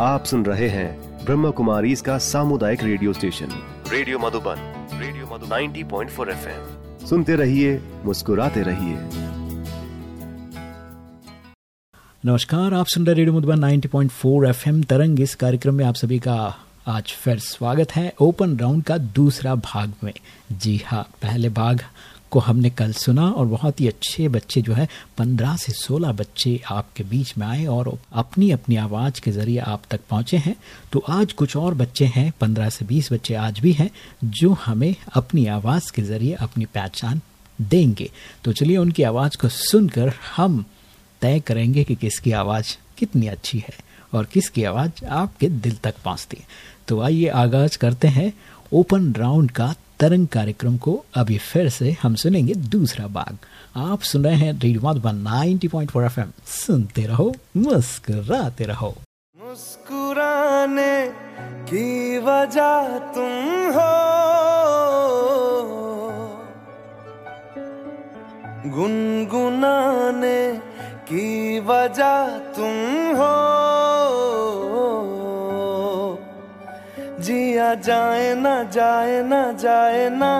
आप सुन रहे हैं ब्रह्म कुमारी इसका सामुदायिक radio station. Radio Madhuban radio Madhuban. 90.4 FM. सुनते रहिए मुस्कुराते रहिए। नमस्कार आप सुन रहे रेडियो मधुबन 90.4 एफएम। तरंग इस कार्यक्रम में आप सभी का आज फिर स्वागत है। ओपन राउंड का दूसरा भाग में। जी हाँ पहले भाग को हमने कल सुना और बहुत ही अच्छे बच्चे जो है, पंद्रह से सोलह बच्चे आपके बीच में आए और अपनी अपनी आवाज़ के ज़रिए आप तक पहुँचे हैं। तो आज कुछ और बच्चे हैं, पंद्रह से बीस बच्चे आज भी हैं, जो हमें अपनी आवाज़ के ज़रिए अपनी पहचान देंगे। तो चलिए उनकी आवाज़ को सुनकर हम तय करेंगे कि किसकी आवाज़ कितनी अच्छी है और किसकी आवाज़ आपके दिल तक पहुँचती है। तो आइए आगाज़ करते हैं, ओपन राउंड का तरंग कार्यक्रम को अभी फिर से हम सुनेंगे दूसरा भाग। आप सुन रहे हैं रेडियो मधुबन 90.4 एफएम। सुनते रहो, मुस्कुराते रहो। मुस्कुराने की वजह तुम हो। गुनगुनाने की वजह तुम हो। जिया जाए ना जाए ना जाए ना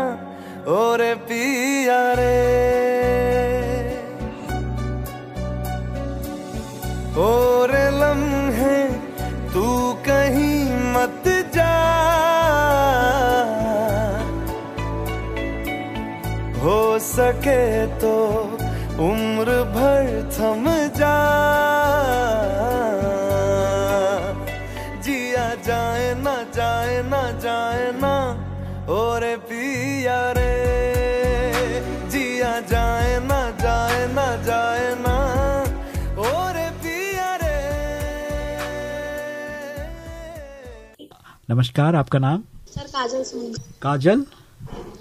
और पिया रे। और लम्हे, तू कहीं मत जा। हो सके तो उम्र भर थम जा। पिया रे जिया जाए ना जाए ना जाए ना। और पिया रे नमस्कार आपका नाम? सर काजल सोन। काजल?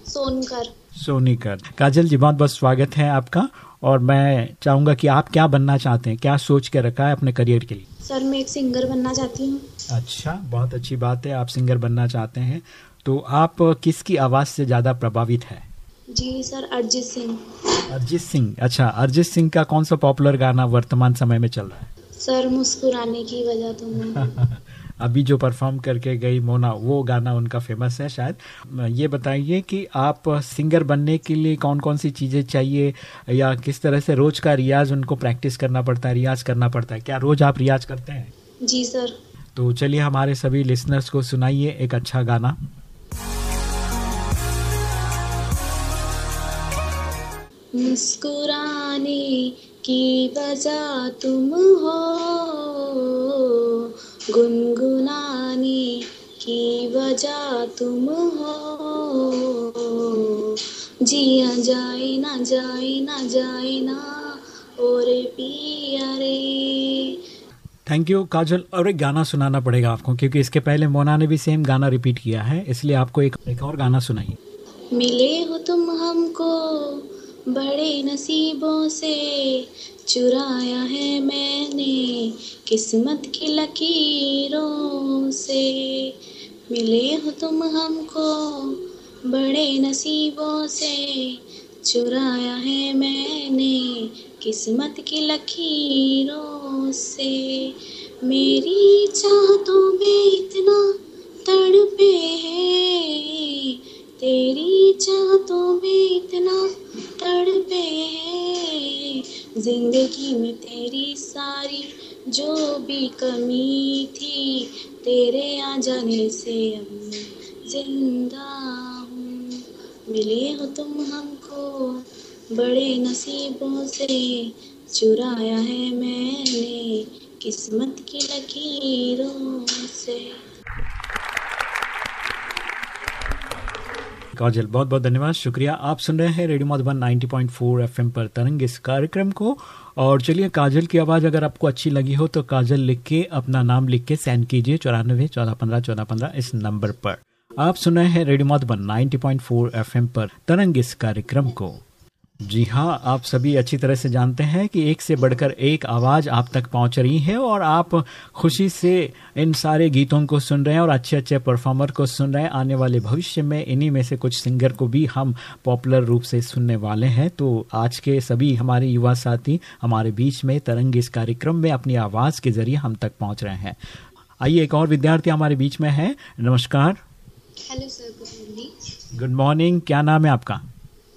सोनकर। सोनीकर। काजल जी बहुत बहुत स्वागत है आपका और मैं चाहूँगा कि आप क्या बनना चाहते हैं क्या सोच के रखा है अपने करियर के लिए? सर मैं एक सिंगर बनना चाहती हूँ। अच्छा बहुत अच्छी बात है आप सिंगर बनना चाहते हैं। तो आप किसकी आवाज़ से ज़्यादा प्रभावित है? जी सर अरिजीत सिंह। अरिजीत सिंह। अच्छा अरिजीत सिंह का कौन सा पॉपुलर गाना वर्तमान समय में चल रहा है? सर मुस्कुराने की वजह तुम अभी जो परफॉर्म करके गई मोना वो गाना उनका फ़ेमस है शायद। ये बताइए कि आप सिंगर बनने के लिए कौन कौन सी चीज़ें चाहिए या किस तरह से रोज का रियाज उनको प्रैक्टिस करना पड़ता है रियाज करना पड़ता है? क्या रोज आप रियाज करते हैं? जी सर। तो चलिए हमारे सभी लिसनर्स को सुनाइए एक अच्छा गाना। मुस्कुराने की वजह तुम हो। गुनगुनाने की वजह तुम हो। जिया जाए ना जाए ना जाए ना और पिया रे। Thank you Kajal. और एक गाना सुनाना पड़ेगा आपको क्योंकि इसके पहले मोना ने भी सेम गाना रिपीट किया है इसलिए आपको एक एक और गाना सुनाइए। मिले हो तुम हमको बड़े नसीबों से चुराया है मैंने किस्मत की लकीरों से। मिले हो तुम हमको बड़े नसीबों से चुराया है मैंने किस्मत की लकीरों से। मेरी चाहतों में इतना तड़पे हैं, तेरी चाहतों में इतना तड़पे ज़िंदगी में तेरी सारी जो भी कमी थी, तेरे आ जाने से अब ज़िंदा हूँ। मिले हो तुम हमको बड़े नसीबों से। चुराया है मैंने किस्मत की लकीरों से। काजल बहुत बहुत धन्यवाद। शुक्रिया। आप सुन रहे हैं रेडियो मधुबन 90.4 एफएम पर तरंग इस कार्यक्रम को। और चलिए, काजल की आवाज़ अगर आपको अच्छी लगी हो तो काजल लिख के, अपना नाम लिख के सेंड कीजिए चौरानबे चौदह, पंद्रह चौदह, पंद्रह इस नंबर पर। आप सुन रहे हैं रेडियो मधुबन 90.4 एफएम पर तरंग इस कार्यक्रम को। जी हाँ आप सभी अच्छी तरह से जानते हैं कि एक से बढ़कर एक आवाज़ आप तक पहुँच रही है और आप खुशी से इन सारे गीतों को सुन रहे हैं और अच्छे अच्छे परफॉर्मर को सुन रहे हैं। आने वाले भविष्य में इन्हीं में से कुछ सिंगर को भी हम पॉपुलर रूप से सुनने वाले हैं। तो आज के सभी हमारे युवा साथी हमारे बीच में तरंग इस कार्यक्रम में अपनी आवाज़ के ज़रिए हम तक पहुँच रहे हैं। आइए एक और विद्यार्थी हमारे बीच में है। नमस्कार। Hello sir good morning good morning क्या नाम है आपका?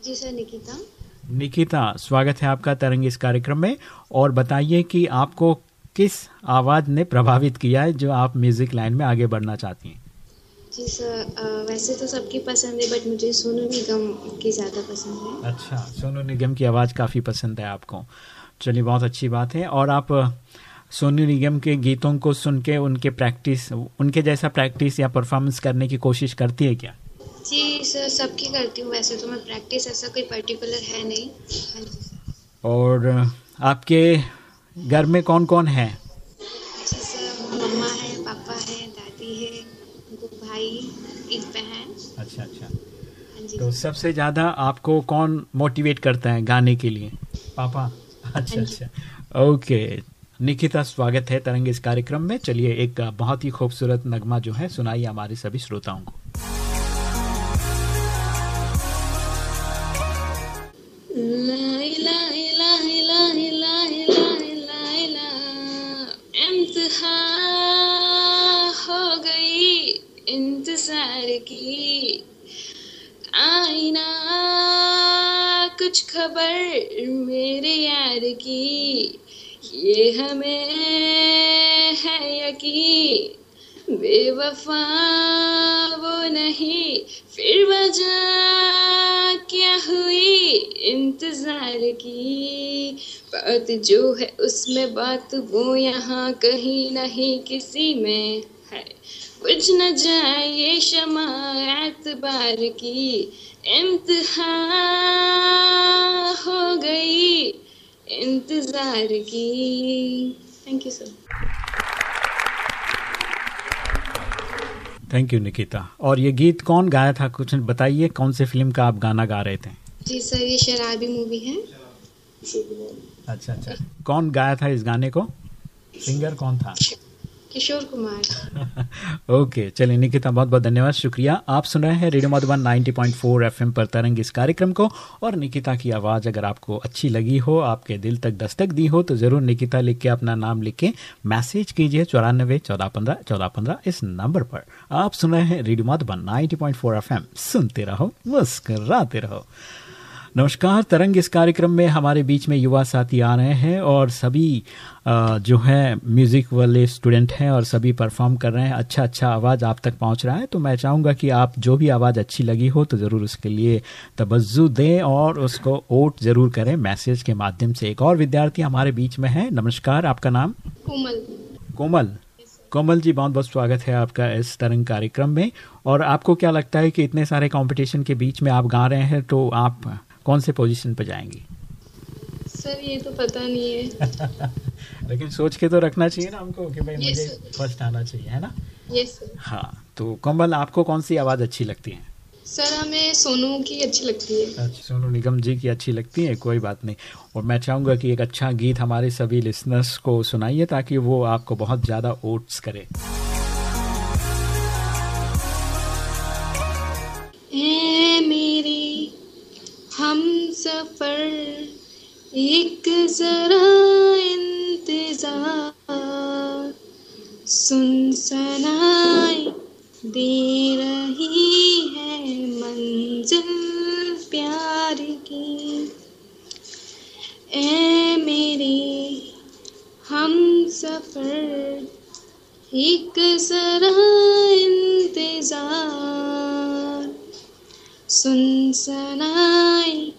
जी सर निकिता निकिता स्वागत है आपका तरंग इस कार्यक्रम में। और बताइए कि आपको किस आवाज़ ने प्रभावित किया है जो आप म्यूज़िक लाइन में आगे बढ़ना चाहती हैं? जी सर वैसे तो सबकी पसंद है बट मुझे सोनू निगम की ज़्यादा पसंद है। अच्छा सोनू निगम की आवाज़ काफ़ी पसंद है आपको। चलिए बहुत अच्छी बात है। और आप सोनू निगम के गीतों को सुन के उनके प्रैक्टिस उनके जैसा प्रैक्टिस या परफॉर्मेंस करने की कोशिश करती है क्या? जी सर सबकी करती हूँ वैसे तो मैं प्रैक्टिस ऐसा कोई पर्टिकुलर है नहीं। हाँ और आपके घर में कौन कौन है? जी सर मम्मा है पापा है दादी है दो भाई एक बहन। अच्छा अच्छा। हाँ तो सबसे ज़्यादा आपको कौन मोटिवेट करता है गाने के लिए? पापा? अच्छा हाँ अच्छा। ओके निकिता स्वागत है तरंग इस कार्यक्रम में। चलिए एक बहुत ही खूबसूरत नगमा जो है सुनाइए हमारे सभी श्रोताओं को। इम्तिहा हो गई इंतज़ार की। आईना, कुछ खबर मेरे यार की। ये हमें है यकीन। बेवफा वो नहीं। फिर वजह क्या हुई? इंतज़ार की। बात जो है उसमें बात, वो यहाँ कहीं नहीं किसी में है। कुछ न जाए शमा एतबार की। इम्तिहा हो गई। इंतज़ार की। Thank you sir thank you Nikita और ये गीत कौन गाया था? कुछ बताइए कौन से फ़िल्म का आप गाना गा रहे थे? जी सर ये शराबी मूवी है। अच्छा अच्छा। कौन गाया था इस गाने को? सिंगर कौन था? किशोर कुमार। ओके चलिए निकिता, बहुत बहुत धन्यवाद, शुक्रिया। आप सुन रहे हैं रेडियो मधुबन 90.4 एफएम पर तरंग इस कार्यक्रम को। और निकिता की आवाज़ अगर आपको अच्छी लगी हो, आपके दिल तक दस्तक दी हो तो ज़रूर निकिता लिख के अपना नाम लिख के मैसेज कीजिए चौरानबे चौदह पंद्रह चौदह पंद्रह इस नंबर पर। आप सुन रहे हैं रेडियो मधुबन 90.4 एफएम सुनते रहो, मुस्कराते रहो। नमस्कार। तरंग इस कार्यक्रम में हमारे बीच में युवा साथी आ रहे हैं और सभी जो है म्यूज़िक वाले स्टूडेंट हैं और सभी परफॉर्म कर रहे हैं। अच्छा अच्छा आवाज़ आप तक पहुँच रहा है। तो मैं चाहूँगा कि आप जो भी आवाज़ अच्छी लगी हो तो ज़रूर उसके लिए तवज्जो दें और उसको वोट ज़रूर करें मैसेज के माध्यम से। एक और विद्यार्थी हमारे बीच में है। नमस्कार आपका नाम? कोमल। कोमल। कोमल जी बहुत बहुत स्वागत है आपका इस तरंग कार्यक्रम में। और आपको क्या लगता है कि इतने सारे कंपटीशन के बीच में आप गा रहे हैं तो आप कौन से पोजीशन पर जाएँगी? सर ये तो पता नहीं है। लेकिन सोच के तो रखना चाहिए ना हमको कि भाई मुझे फ़र्स्ट आना चाहिए है ना? यस हाँ तो कोमल आपको कौन सी आवाज़ अच्छी लगती है? सर हमें सोनू की अच्छी लगती है। अच्छा सोनू निगम जी की अच्छी लगती है कोई बात नहीं। और मैं चाहूँगा कि एक अच्छा गीत हमारे सभी लिसनर्स को सुनाइए ताकि वो आपको बहुत ज़्यादा ओट्स करे। हम सफ़र, एक जरा इंतज़ार। सुन सनाई दे रही है मंजिल प्यार की। ए मेरे, हम सफ़र, एक जरा इंतज़ार। सुन सनाई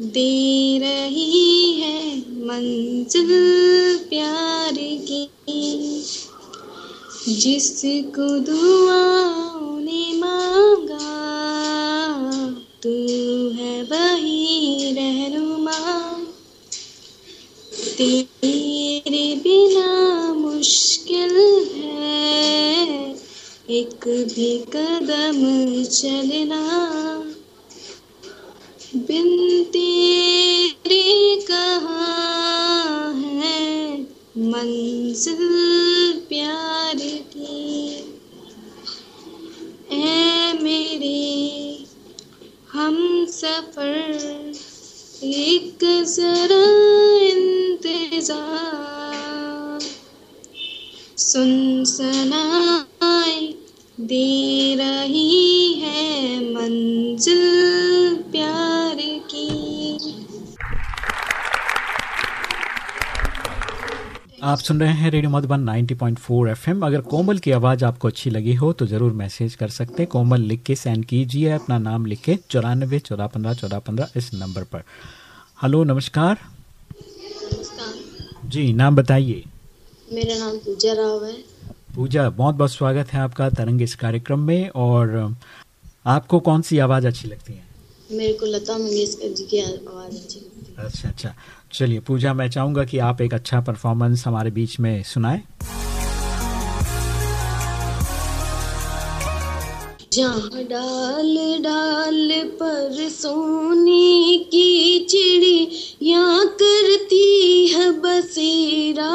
दे रही है मंजिल प्यार की। जिसको दुआओं ने मांगा, तू है वही रहनुमा। तेरे बिना मुश्किल है, एक भी कदम चलना। बिन तेरे कहाँ है? मंजिल प्यार की। ए मेरे, हम सफ़र एक जरा इंतज़ार। सुनसनाए दे रही है मंजिल प्यार की। आप सुन रहे हैं रेडियो मधुबन 90.4 एफएम। अगर कोमल की आवाज़ आपको अच्छी लगी हो तो ज़रूर मैसेज कर सकते हैं। कोमल लिख के सेंड कीजिए अपना नाम लिख के चौरानबे चौदह पंद्रह चौदह पंद्रह इस नंबर पर। हेलो नमस्कार। नमस्कार। जी नाम बताइए। मेरा नाम पूजा राव है। पूजा बहुत बहुत स्वागत है आपका तरंग इस कार्यक्रम में और आपको कौन सी आवाज़ अच्छी लगती है? मेरे को लता मंगेशकर जी की आवाज़ अच्छी लगती है। अच्छा अच्छा। चलिए पूजा मैं चाहूँगा कि आप एक अच्छा परफॉर्मेंस हमारे बीच में सुनाए। जहाँ डाल डाल पर सोने की चिड़िया करती है बसेरा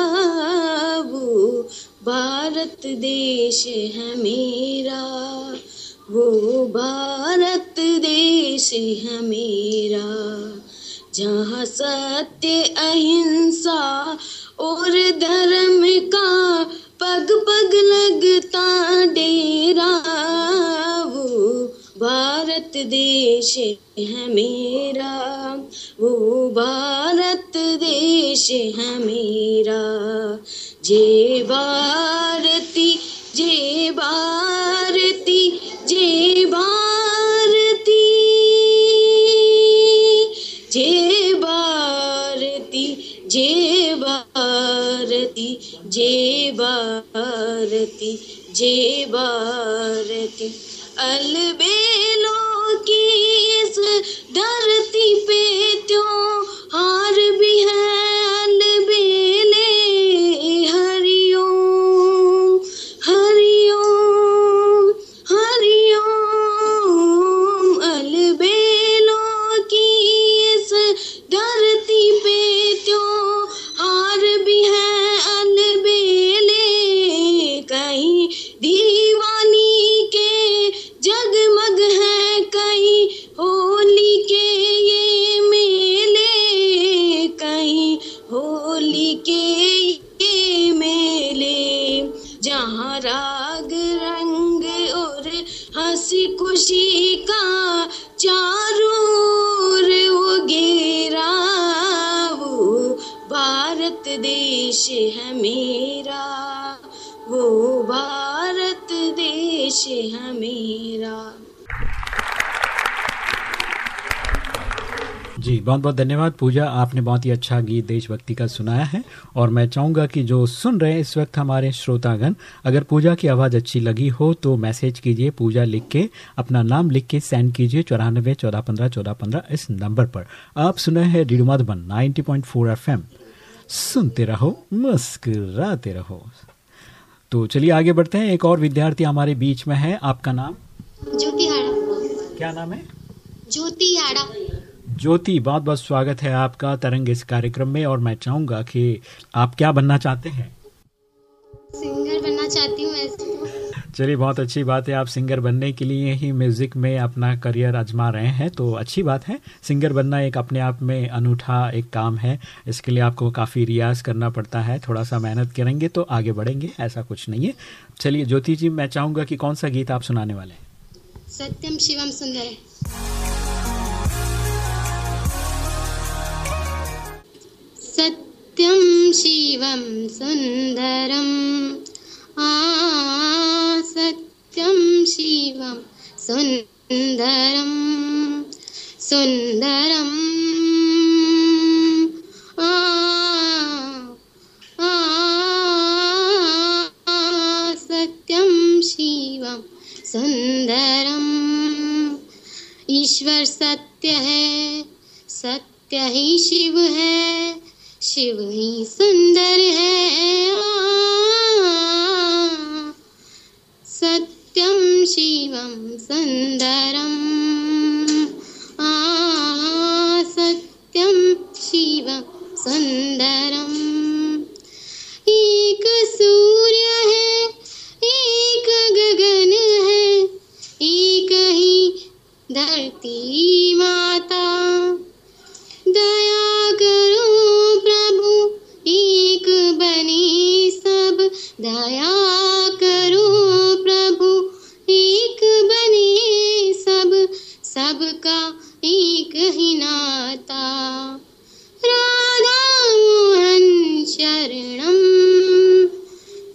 वो भारत देश है मेरा। वो भारत देश है मेरा। जहाँ सत्य, अहिंसा और धर्म का पग पग लगता डेरा। वो भारत देश है मेरा। वो भारत देश है मेरा। जय भारती जय भारती जय भारती। जय भारती जय भारती जय भारती जय भारती। अलबेलों की इस धरती पे त्यों हार भी है। जी बहुत बहुत धन्यवाद। पूजा आपने बहुत ही अच्छा गीत देशभक्ति का सुनाया है और मैं चाहूँगा कि जो सुन रहे हैं इस वक्त हमारे श्रोतागण अगर पूजा की आवाज़ अच्छी लगी हो तो मैसेज कीजिए पूजा लिख के अपना नाम लिख के सेंड कीजिए चौरानबे चौदह पंद्रह चौदह पंद्रह इस नंबर पर। आप सुने हैं radio Madhuban ninety point four F M सुनते रहो मुस्कुराते रहो। तो चलिए आगे बढ़ते हैं। एक और विद्यार्थी हमारे बीच में है। आपका नाम? ज्योति हाड़ा। क्या नाम है? ज्योति हाड़ा। ज्योति बहुत बहुत स्वागत है आपका तरंग इस कार्यक्रम में और मैं चाहूँगा कि आप क्या बनना चाहते हैं? सिंगर बनना चाहती हूँ तो। चलिए बहुत अच्छी बात है आप सिंगर बनने के लिए ही म्यूज़िक में अपना करियर आजमा रहे हैं तो अच्छी बात है। सिंगर बनना एक अपने आप में अनूठा एक काम है इसके लिए आपको काफ़ी रियाज करना पड़ता है थोड़ा सा मेहनत करेंगे तो आगे बढ़ेंगे ऐसा कुछ नहीं है। चलिए ज्योति जी मैं चाहूँगा कि कौन सा गीत आप सुनाने वाले हैं? सत्यम शिवम सुंदर। सत्यम शिवम सुंदरम आ सत्यम शिवम सुंदरम सुंदरम आ आ सत्यम शिवम सुंदरम ईश्वर सत्य है, सत्य ही शिव है। शिव ही सुंदर है। सत्यम शिवम सुंदरम। सत्यम शिवम सुंदरम। दया करूँ प्रभु, एक बने सब, सबका एक ही नाता। राधा मोहन शरणम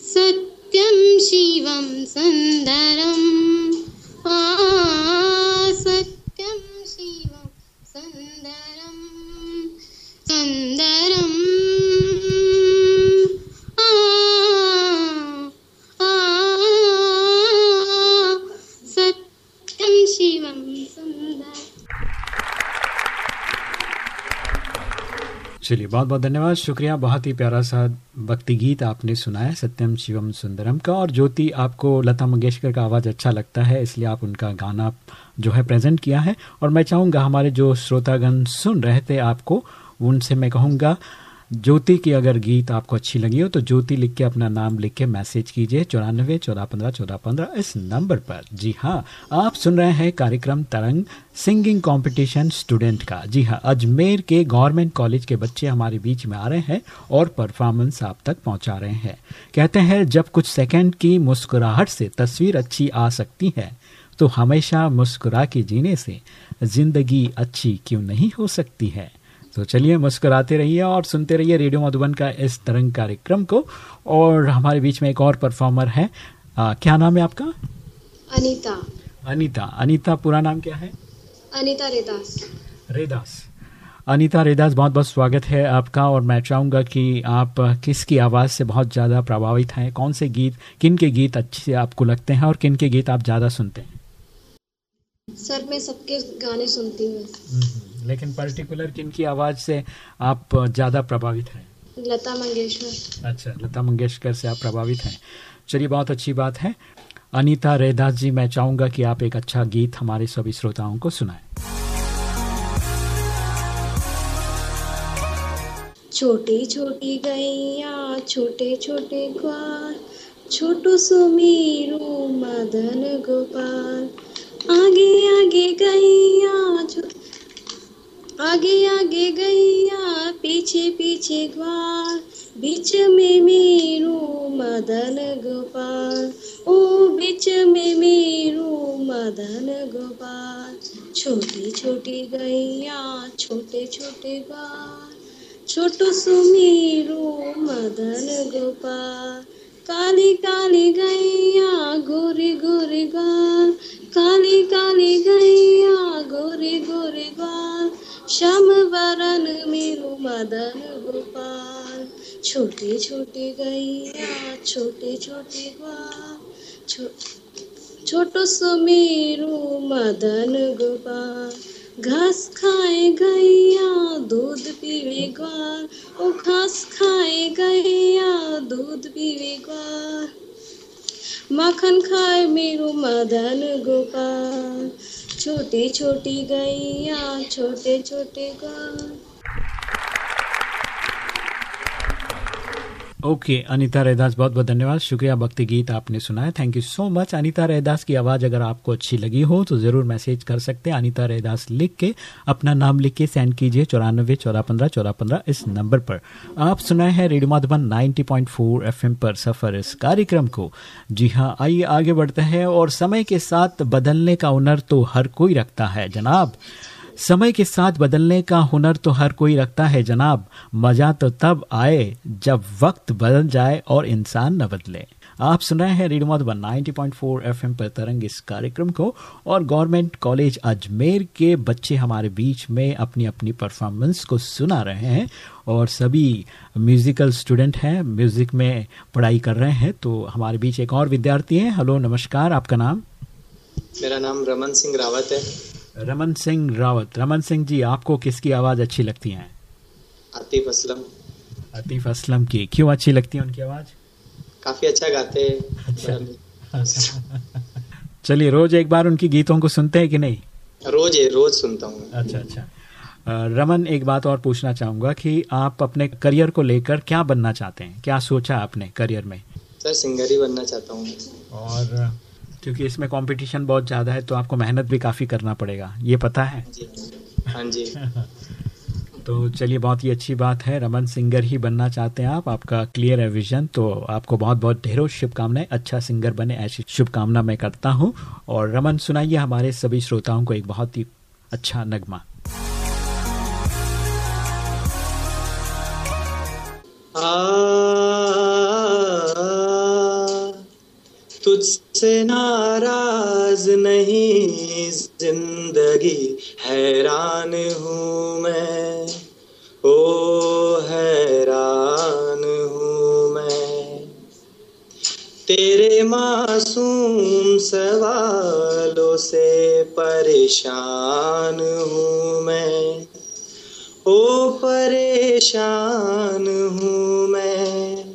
सत्यम शिवम सुंदरम सत्यम शिवम सुंदरम सुंदरम शिवम सुंदरम चलिए, बहुत बहुत धन्यवाद। शुक्रिया, बहुत ही प्यारा सा भक्ति गीत आपने सुनाया, सत्यम शिवम सुंदरम का। और ज्योति, आपको लता मंगेशकर का आवाज़ अच्छा लगता है, इसलिए आप उनका गाना जो है प्रेजेंट किया है। और मैं चाहूँगा, हमारे जो श्रोतागण सुन रहे थे आपको, उनसे मैं कहूँगा ज्योति की अगर गीत आपको अच्छी लगी हो तो ज्योति लिख के अपना नाम लिख के मैसेज कीजिए चौरानवे चौदह पंद्रह चौदह पंद्रह इस नंबर पर। जी हाँ आप सुन रहे हैं कार्यक्रम तरंग, सिंगिंग कंपटीशन स्टूडेंट का। जी हाँ अजमेर के गवर्नमेंट कॉलेज के बच्चे हमारे बीच में आ रहे हैं और परफॉर्मेंस आप तक पहुँचा रहे हैं। कहते हैं, जब कुछ सेकंड की मुस्कुराहट से तस्वीर अच्छी आ सकती है तो हमेशा मुस्कुरा के जीने से ज़िंदगी अच्छी क्यों नहीं हो सकती है? तो चलिए मुस्कुराते रहिए और सुनते रहिए रेडियो मधुबन का इस तरंग कार्यक्रम को। और हमारे बीच में एक और परफॉर्मर है। आ, क्या नाम है आपका? अनीता। अनीता। अनीता पूरा नाम क्या है? अनीता रेदास। रेदास। अनीता रेदास बहुत बहुत स्वागत है आपका। और मैं चाहूँगा कि आप किसकी आवाज़ से बहुत ज़्यादा प्रभावित हैं? कौन से गीत किन के गीत अच्छे आपको लगते हैं? और किन के गीत आप ज़्यादा सुनते हैं? सर मैं सबके गाने सुनती हूँ। लेकिन पर्टिकुलर किन की आवाज़ से आप ज़्यादा प्रभावित हैं? लता मंगेशकर। अच्छा लता मंगेशकर से आप प्रभावित हैं। चलिए बहुत अच्छी बात है। अनीता रेदास जी मैं चाहूँगा कि आप एक अच्छा गीत हमारे सभी श्रोताओं को सुनाएँ। छोटी छोटी गैया छोटे छोटे ग्वाल छोटू सुमीरू मदन गोपाल। आगे गैया छो- आगे आगे गैया पीछे पीछे ग्वाल बीच में मेरू मदन गोपाल, ओ बीच में मेरू मदन गोपाल, छोटी छोटी गैया, छोटे छोटे ग्वाल छोटू सुमीरू मदन गोपाल, काली काली गैया, गोरी गोरी गाल काली काली गैया, गोरी गोरी गाल श्याम वरन मेरू मदन गोपाल। छोटे छोटे गैया, छोटे छोटे ग्वाल, छो, छोटो सो मेरू मदन गोपाल। घास खाए गैया, दूध पीवे ग्वाल। ओ घास खाए गैया, दूध पीवे ग्वाल। माखन खाए मेरो मदन गोपाल। छोटी छोटी गैया छोटे छोटे ग्वाल ओके अनीता रैदास बहुत बहुत धन्यवाद। शुक्रिया, भक्ति गीत आपने सुनाया। Thank you so much Anita Raidas की आवाज़ अगर आपको अच्छी लगी हो तो ज़रूर मैसेज कर सकते हैं अनीता रैदास लिख के। अपना नाम लिख के सेंड कीजिए चौरानबे चौदह पंद्रह चौदह पंद्रह इस नंबर पर। आप सुनाए हैं रेडियो माधुबन 90.4 एफएम पर सफ़र इस कार्यक्रम को। जी हाँ आइए, आगे बढ़ते हैं और समय के साथ बदलने का हुनर तो हर कोई रखता है। जनाब समय के साथ बदलने का हुनर तो हर कोई रखता है जनाब। मज़ा तो तब आए जब वक्त बदल जाए और इंसान न बदले। आप सुन रहे हैं रेडियो मधुबन 90.4 एफएम पर तरंग इस कार्यक्रम को और गवर्नमेंट कॉलेज अजमेर के बच्चे हमारे बीच में अपनी अपनी परफॉर्मेंस को सुना रहे हैं और सभी म्यूजिकल स्टूडेंट हैं, म्यूज़िक में पढ़ाई कर रहे हैं तो हमारे बीच एक और विद्यार्थी हैं। हेलो, नमस्कार, आपका नाम? मेरा नाम रमन सिंह रावत है। रमन सिंह रावत रमन सिंह जी आपको किसकी आवाज़ अच्छी लगती है? आतिफ असलम। आतिफ असलम की। क्यों अच्छी लगती है उनकी आवाज़? काफ़ी अच्छा गाते हैं। अच्छा। चलिए रोज एक बार उनकी गीतों को सुनते हैं कि नहीं? रोज है रोज सुनता हूँ अच्छा अच्छा। रमन एक बात और पूछना चाहूँगा कि आप अपने करियर को लेकर क्या बनना चाहते हैं? क्या सोचा आपने करियर में? सर सिंगर ही बनना चाहता हूँ और क्योंकि इसमें कंपटीशन बहुत ज़्यादा है तो आपको मेहनत भी काफ़ी करना पड़ेगा। ये पता है? जी हाँ जी। तो चलिए बहुत ही अच्छी बात है। रमन सिंगर ही बनना चाहते हैं आप आपका क्लियर है विजन तो आपको बहुत बहुत ढेरों शुभकामनाएँ। अच्छा सिंगर बने ऐसी शुभकामना मैं करता हूँ। और रमन सुनाइए हमारे सभी श्रोताओं को एक बहुत ही अच्छा नगमा। तुझसे नाराज़ नहीं ज़िंदगी, हैरान हूँ मैं। ओ, हैरान हूँ मैं। तेरे मासूम सवालों से परेशान हूँ मैं। ओ, परेशान हूँ मैं।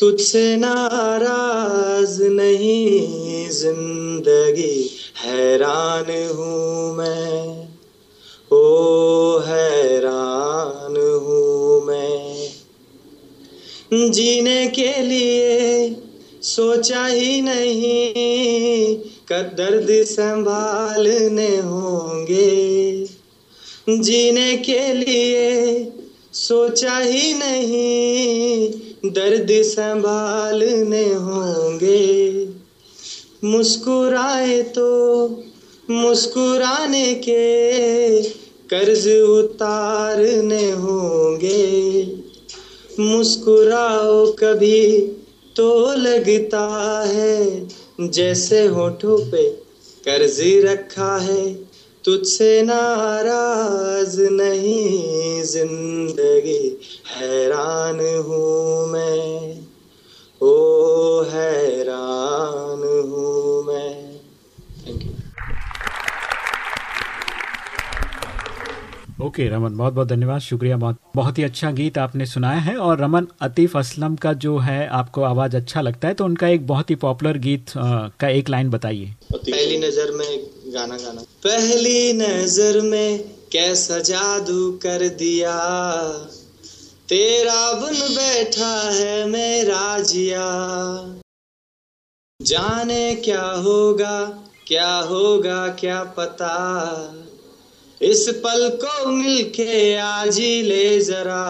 तुझसे नाराज़ नहीं ज़िंदगी, हैरान हूँ मैं। ओ, हैरान हूँ मैं। जीने के लिए सोचा ही नहीं कर दर्द संभालने होंगे। जीने के लिए सोचा ही नहीं दर्द संभालने होंगे। मुस्कुराए तो मुस्कुराने के कर्ज उतारने होंगे। मुस्कुराओ कभी तो लगता है, जैसे होठों पे कर्ज रखा है। तुझसे नाराज़ नहीं ज़िंदगी हैरान हूँ मैं। ओ हैरान हूँ मैं। थैंक यू ओके रमन बहुत बहुत धन्यवाद शुक्रिया बहुत बहुत ही अच्छा गीत आपने सुनाया है और रमन अतीफ असलम का जो है आपको आवाज़ अच्छा लगता है तो उनका एक बहुत ही पॉपुलर गीत आ, का एक लाइन बताइए। पहली नज़र में गाना गाना। पहली नज़र में कैसा जादू कर दिया। तेरा बुन बैठा है मेरा जिया। जाने क्या होगा क्या होगा, क्या पता। इस पल को मिलके आज ही ले जरा।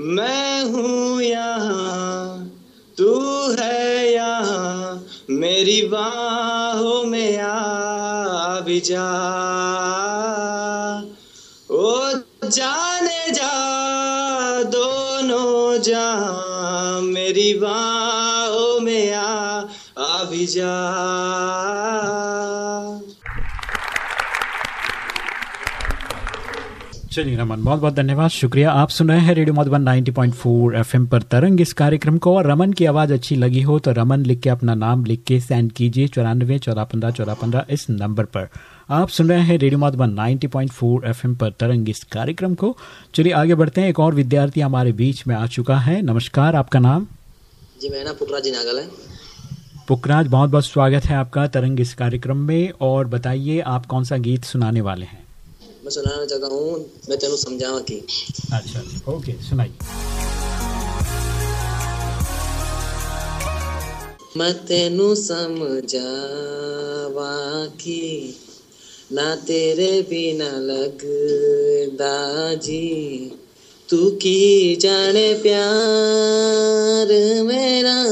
मैं हूँ यहाँ, तू है यहाँ, मेरी बाहों में आ जा। ओ जाने जा दोनों जा मेरी बाहों में आ आ भी जा। चलिए रमन बहुत बहुत धन्यवाद शुक्रिया। आप सुन रहे हैं रेडियो मधुबन 90.4 एफएम पर तरंग। इस कार्यक्रम को और रमन की आवाज़ अच्छी लगी हो तो रमन लिख के अपना नाम लिख के सेंड कीजिए चौरानवे चौदह पंद्रह चौदह पंद्रह इस नंबर पर। आप सुन रहे हैं रेडियो मधुबन 90.4 एफएम पर तरंग इस कार्यक्रम को। चलिए आगे बढ़ते हैं। एक और विद्यार्थी हमारे बीच में आ चुका है। नमस्कार आपका नाम? जी मेरा नाम पुकराज नागल है। पुखराज बहुत बहुत स्वागत है आपका तरंग इस कार्यक्रम में। और बताइए आप कौन सा गीत सुनाने वाले हैं? मैं सुनाना चाहता हूँ मैं तेन समझावा की। अच्छा ओके सुनाइए। मैं तेनू समझावा की ना तेरे बिना लगदा जी। तू की जाने प्यार मेरा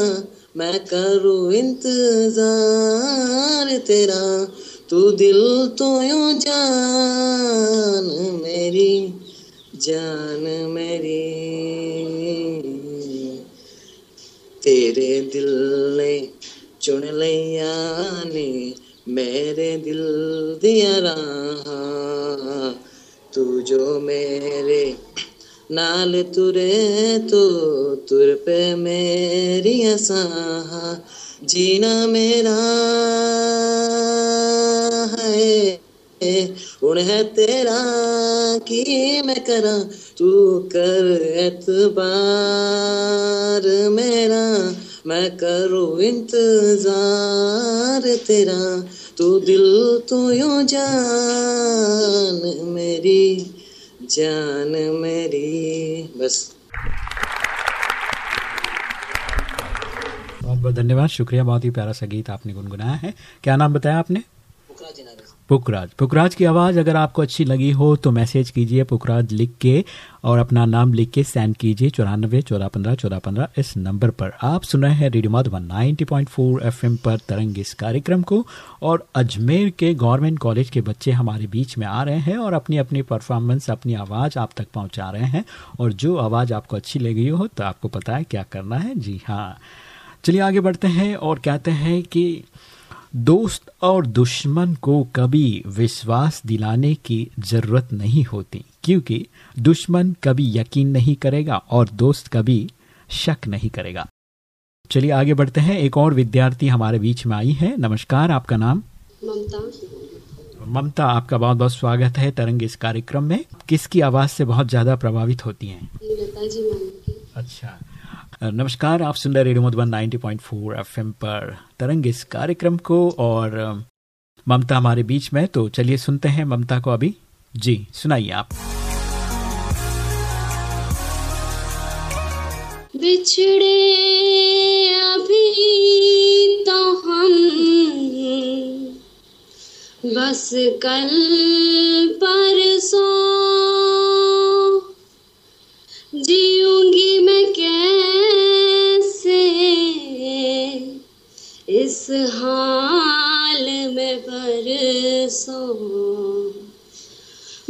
मैं करूँ इंतज़ार तेरा। तू दिल तो यूँ जान मेरी जान मेरी। तेरे दिल ने चुन लिया ने, मेरे दिल दिया रहा। तू जो मेरे नाल तुरे तो तुर पे मेरी आसा जीना मेरा है। ਹੁਣ है तेरा की मैं करा? तू कर एतबार मेरा। मैं करूँ इंतज़ार तेरा। तू दिल तो यूँ जान मेरी जान मेरी। बस। बहुत बहुत धन्यवाद। शुक्रिया, बहुत ही प्यारा सा गीत आपने गुनगुनाया है। क्या नाम बताया आपने? पुखराज। पुखराज की आवाज़ अगर आपको अच्छी लगी हो तो मैसेज कीजिए पुखराज लिख के और अपना नाम लिख के सेंड कीजिए चौरानबे, चौदह पंद्रह चौदह पंद्रह इस नंबर पर। आप सुन रहे हैं radio Madhuban ninety point four F पर तरंग इस कार्यक्रम को और अजमेर के गवर्नमेंट कॉलेज के बच्चे हमारे बीच में आ रहे हैं और अपनी अपनी परफॉर्मेंस, अपनी आवाज़ आप तक पहुँचा रहे हैं और जो आवाज़ आपको अच्छी लगी हो तो आपको पता है क्या करना है। जी हाँ। चलिए आगे बढ़ते हैं और कहते हैं कि दोस्त और दुश्मन को कभी विश्वास दिलाने की ज़रूरत नहीं होती क्योंकि दुश्मन कभी यकीन नहीं करेगा और दोस्त कभी शक नहीं करेगा। चलिए आगे बढ़ते हैं। एक और विद्यार्थी हमारे बीच में आई है। नमस्कार आपका नाम? ममता। ममता आपका बहुत बहुत स्वागत है तरंग इस कार्यक्रम में। किसकी आवाज़ से बहुत ज़्यादा प्रभावित होती हैं? अच्छा। नमस्कार, आप सुन रहे रेडियो मधुबन 90.4 एफएम पर तरंग इस कार्यक्रम को और ममता हमारे बीच में तो चलिए सुनते हैं ममता को अभी। जी, सुनाइए आप। बिछड़े अभी तो हम बस कल परसों इस हाल में परसों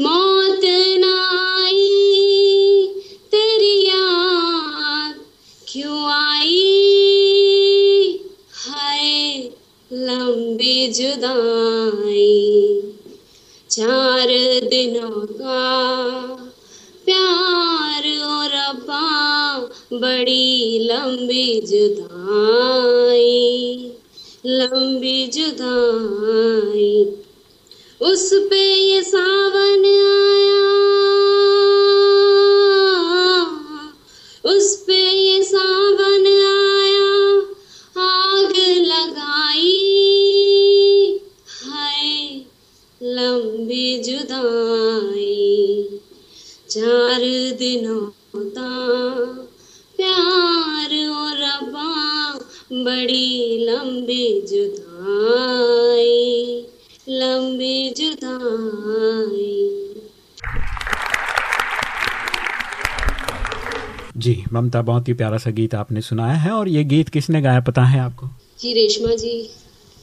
मौत न आई, तेरी याद क्यों आई? हाय, लंबी जुदाई। चार दिनों का प्यार और रब्बा बड़ी लंबी जुदाई। लंबी जुदाई। उस पे ये सावन आया। उस पे ये सावन आया। आग लगाई। हाय, लंबी जुदाई। चार दिनों का प्यार और रब्बा बड़ी लंबी जुदाई लंबी जुदाई। जी ममता बहुत ही प्यारा सा गीत आपने सुनाया है और ये गीत किसने गाया पता है आपको? जी रेशमा जी।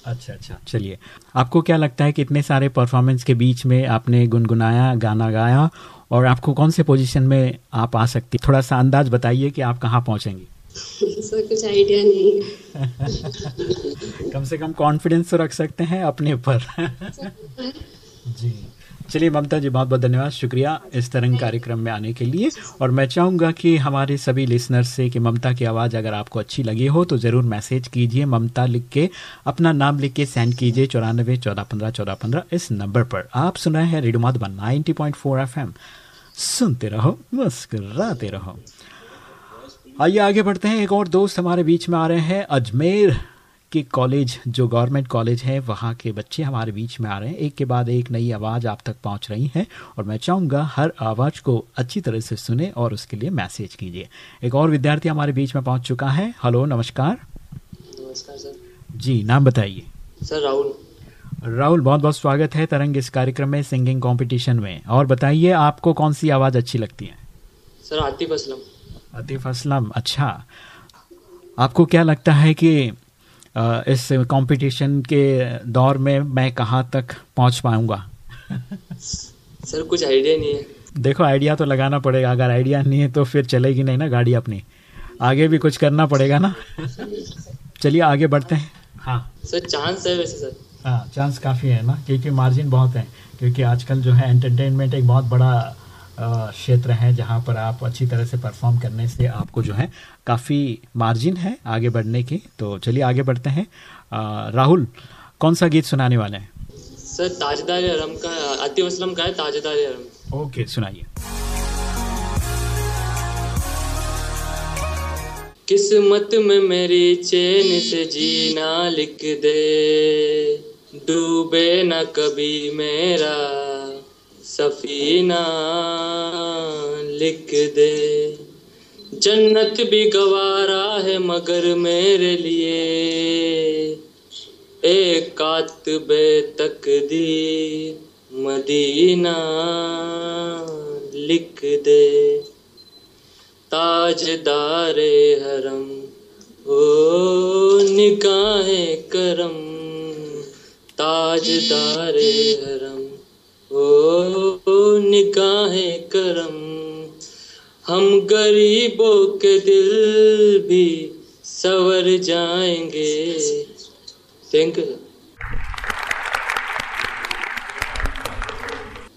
अच्छा अच्छा चलिए। आपको क्या लगता है कि इतने सारे परफॉर्मेंस के बीच में आपने गुनगुनाया गाना गाया और आपको कौन से पोजीशन में आप आ सकती? थोड़ा सा अंदाज बताइए कि आप कहाँ पहुंचेंगी। सर कुछ आइडिया नहीं कम से कम कॉन्फिडेंस तो रख सकते हैं अपने ऊपर। जी। चलिए, ममता जी बहुत बहुत धन्यवाद। शुक्रिया इस तरंग कार्यक्रम में आने के लिए। और मैं चाहूँगा कि हमारे सभी लिसनर्स से कि ममता की आवाज़ अगर आपको अच्छी लगी हो तो ज़रूर मैसेज कीजिए, ममता लिख के, अपना नाम लिख के सेंड कीजिए चौरानबे चौदह पंद्रह चौदह पंद्रह इस नंबर पर। आप सुन रहे हैं radio ninety point four F सुनते रहो, मुस्कुराते रहो। आइए आगे बढ़ते हैं। एक और दोस्त हमारे बीच में आ रहे हैं अजमेर के कॉलेज जो गवर्नमेंट कॉलेज है वहाँ के बच्चे हमारे बीच में आ रहे हैं। एक के बाद एक नई आवाज़ आप तक पहुँच रही है और मैं चाहूँगा हर आवाज़ को अच्छी तरह से सुने और उसके लिए मैसेज कीजिए। एक और विद्यार्थी हमारे बीच में पहुँच चुका है। हेलो नमस्कार। नमस्कार सर। जी नाम बताइए। सर राहुल। राहुल बहुत बहुत स्वागत है तरंग इस कार्यक्रम में सिंगिंग कंपटीशन में। और बताइए आपको कौन सी आवाज़ अच्छी लगती है? सर आतिफ असलम आतिफ असलम अच्छा। आपको क्या लगता है कि इस कंपटीशन के दौर में मैं कहाँ तक पहुँच पाऊँगा? सर कुछ आइडिया नहीं है। देखो आइडिया तो लगाना पड़ेगा। अगर आइडिया नहीं है तो फिर चलेगी नहीं ना गाड़ी अपनी। आगे भी कुछ करना पड़ेगा ना? चलिए आगे बढ़ते हैं। हाँ। सर चांस है वैसे सर। हाँ चांस काफ़ी है ना? क्योंकि मार्जिन बहुत है। क्योंकि आजकल जो है एंटरटेनमेंट एक बहुत बड़ा क्षेत्र है जहाँ पर आप अच्छी तरह से परफॉर्म करने से आपको जो है काफ़ी मार्जिन है आगे बढ़ने की। तो चलिए आगे बढ़ते हैं। राहुल कौन सा गीत सुनाने वाले हैं? सर ताजदार अरम का आतिफ असलम का है ताजदार अरम। ओके सुनाइए। किस्मत में मेरी चैन से जीना लिख दे डूबे न कभी मेरा। सफीना लिख दे। जन्नत भी गवारा है मगर मेरे लिए। एक कातबे तकदीर मदीना लिख दे। ताजदारे हरम, ओ निगाहें करम। ताजदारे हरम। ओ निगाहें करम, हम गरीबों के दिल भी सवर जाएँगे। थैंक यू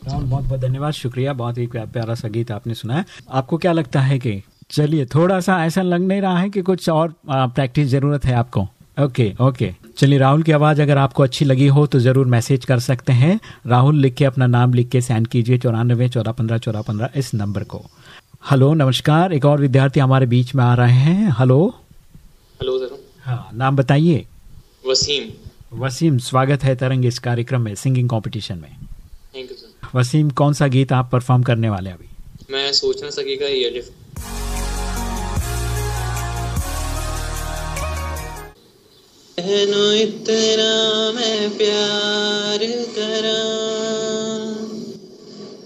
बहुत बहुत धन्यवाद, शुक्रिया, बहुत ही प्यारा सा गीत आपने सुनाया आपको क्या लगता है कि, चलिए, थोड़ा सा ऐसा लग नहीं रहा है कि कुछ और प्रैक्टिस ज़रूरत है आपको? ओके ओके चलिए राहुल की आवाज़ अगर आपको अच्छी लगी हो तो ज़रूर मैसेज कर सकते हैं। राहुल लिख के अपना नाम लिख के सेंड कीजिए चौरानबे चौदह पंद्रह चौदह पंद्रह इस नंबर को। हेलो नमस्कार। एक और विद्यार्थी हमारे बीच में आ रहे हैं। हेलो हेलो सर हाँ नाम बताइए। वसीम। वसीम स्वागत है तरंग इस कार्यक्रम में सिंगिंग कंपटीशन में। थैंक यू सर वसीम कौन सा गीत आप परफॉर्म करने वाले अभी? मैं सोचना सकेगा ये लिफ्ट इतना मैं प्यार करा।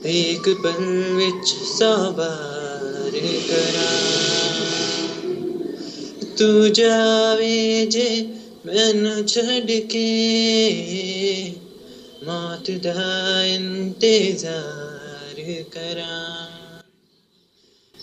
एक पल विच सौ करा। तू जावे जे मैनू छड़ के मौत दा इंतज़ार करा।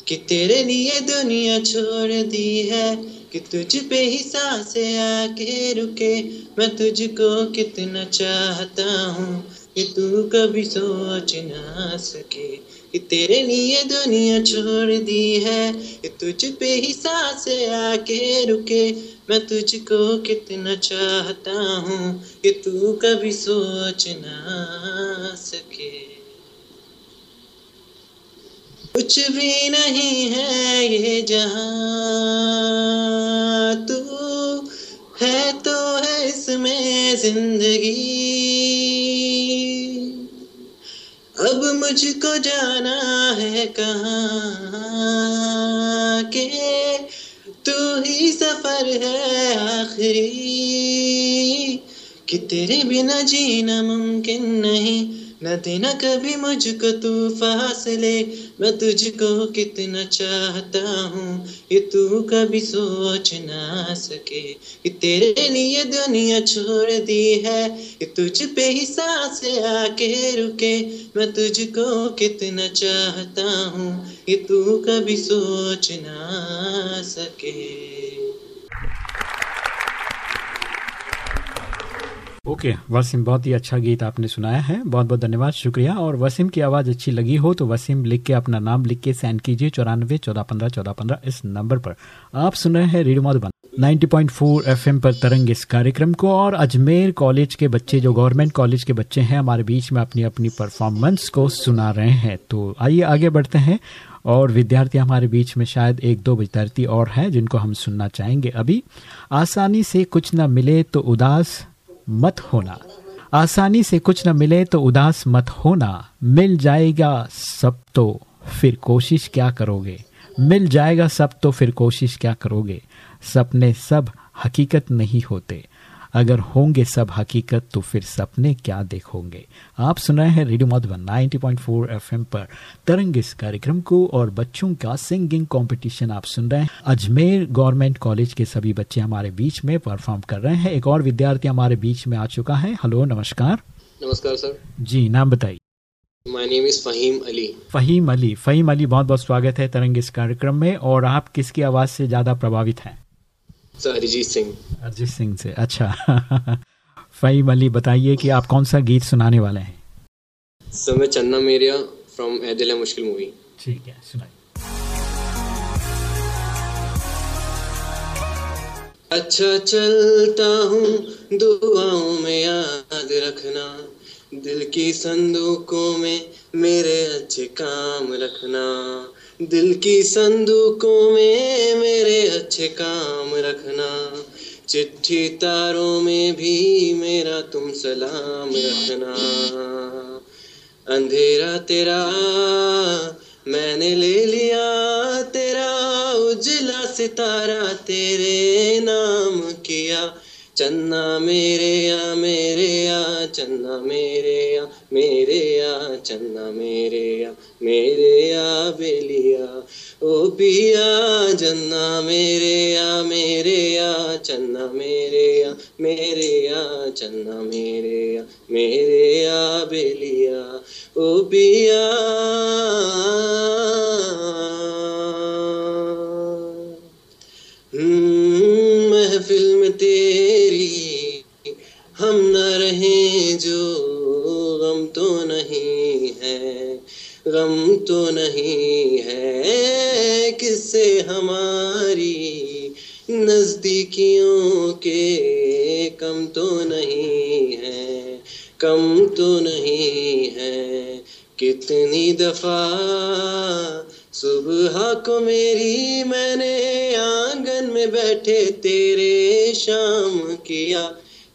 कि तेरे लिए दुनिया छोड़ दी है कि तुझ पे ही साँसें आके रुके। मैं तुझको कितना चाहता हूँ कि तू कभी सोच ना सके। कि तेरे लिए दुनिया छोड़ दी है, कि तुझ पे ही साँसें आके रुके। मैं तुझको कितना चाहता हूँ कि तू कभी सोच ना सके। कुछ भी नहीं है ये जहाँ तू है तो है इसमें ज़िंदगी। अब मुझको जाना है कहाँ के? तू ही सफ़र है आखिरी। कि तेरे बिना जीना मुमकिन नहीं। न देना कभी मुझको तू फासले मैं तुझको कितना चाहता हूँ ये तू कभी सोच ना सके। कि तेरे लिए दुनिया छोड़ दी है ये तुझ पे ही साँसें आके रुके। मैं तुझको कितना चाहता हूँ ये तू कभी सोच ना सके। ओके, वसीम, बहुत ही अच्छा गीत आपने सुनाया है। बहुत बहुत धन्यवाद, शुक्रिया। और वसीम की आवाज़ अच्छी लगी हो तो वसीम लिख के अपना नाम लिख के सेंड कीजिए चौरानवे चौदह पंद्रह चौदह पंद्रह इस नंबर पर। आप सुन रहे हैं रेडियो मधुबन 90.4 एफएम पर तरंग इस कार्यक्रम को। और अजमेर कॉलेज के बच्चे, जो गवर्नमेंट कॉलेज के बच्चे हैं, हमारे बीच में अपनी अपनी परफॉर्मेंस को सुना रहे हैं। तो आइए आगे बढ़ते हैं। और विद्यार्थी हमारे बीच में शायद एक दो विद्यार्थी और हैं, जिनको हम सुनना चाहेंगे अभी। आसानी से कुछ न मिले तो उदास मत होना। आसानी से कुछ न मिले तो उदास मत होना। मिल जाएगा सब तो फिर कोशिश क्या करोगे? मिल जाएगा सब तो फिर कोशिश क्या करोगे? सपने सब हकीकत नहीं होते। अगर होंगे सब हकीकत तो फिर सपने क्या देखोगे? आप सुन रहे हैं रेडियो मधुबन 90.4 एफएम पर। तरंग इस कार्यक्रम को और बच्चों का सिंगिंग कंपटीशन आप सुन रहे हैं। अजमेर गवर्नमेंट कॉलेज के सभी बच्चे हमारे बीच में परफॉर्म कर रहे हैं। एक और विद्यार्थी हमारे बीच में आ चुका है। हेलो नमस्कार। नमस्कार सर। जी नाम बताइए। My name is Fahim Ali Fahim Ali. Fahim Ali बहुत बहुत स्वागत है तरंग इस कार्यक्रम में और आप किसकी आवाज़ से ज़्यादा प्रभावित हैं? अरिजीत सिंह। अरिजीत सिंह से अच्छा। फहीम अली बताइए कि आप कौन सा गीत सुनाने वाले हैं? सर मैं चन्ना मेरिया फ्रॉम ए दिल है मुश्किल मूवी। ठीक है सुनाइए। अच्छा चलता हूँ दुआओं में याद रखना। दिल की संदूकों में मेरे अच्छे काम रखना। दिल की संदूकों में मेरे अच्छे काम रखना। चिट्ठी तारों में भी मेरा तुम सलाम रखना। अंधेरा तेरा, मैंने ले लिया तेरा, उजला सितारा तेरे नाम किया। चन्ना मेरे या मेरे चन्ना मेरे या मेरे या चन्ना मेरे या मेरे या बेलिया ओ पिया जन्ना मेरे या मेरे या चन्ना मेरे या मेरे या चन्ना मेरे या मेरे या बेलिया ओ पिया जो गम तो नहीं है, गम तो नहीं है, किससे हमारी नजदीकियों के कम तो नहीं है, कम तो नहीं है। कितनी दफ़ा सुबह को मेरी मैंने आँगन में बैठे तेरे शाम किया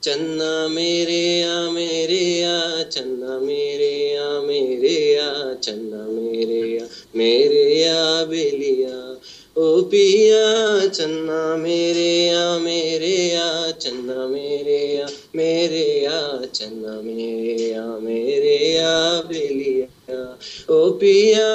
चन्ना मेरे या मेरे या चन्ना मेरे या मेरे या चन्ना मेरे या मेरे या बेलिया ओ पिया चन्ना मेरे या मेरे या चन्ना मेरे या मेरे या चन्ना मेरे या मेरे या बेलिया ओ पिया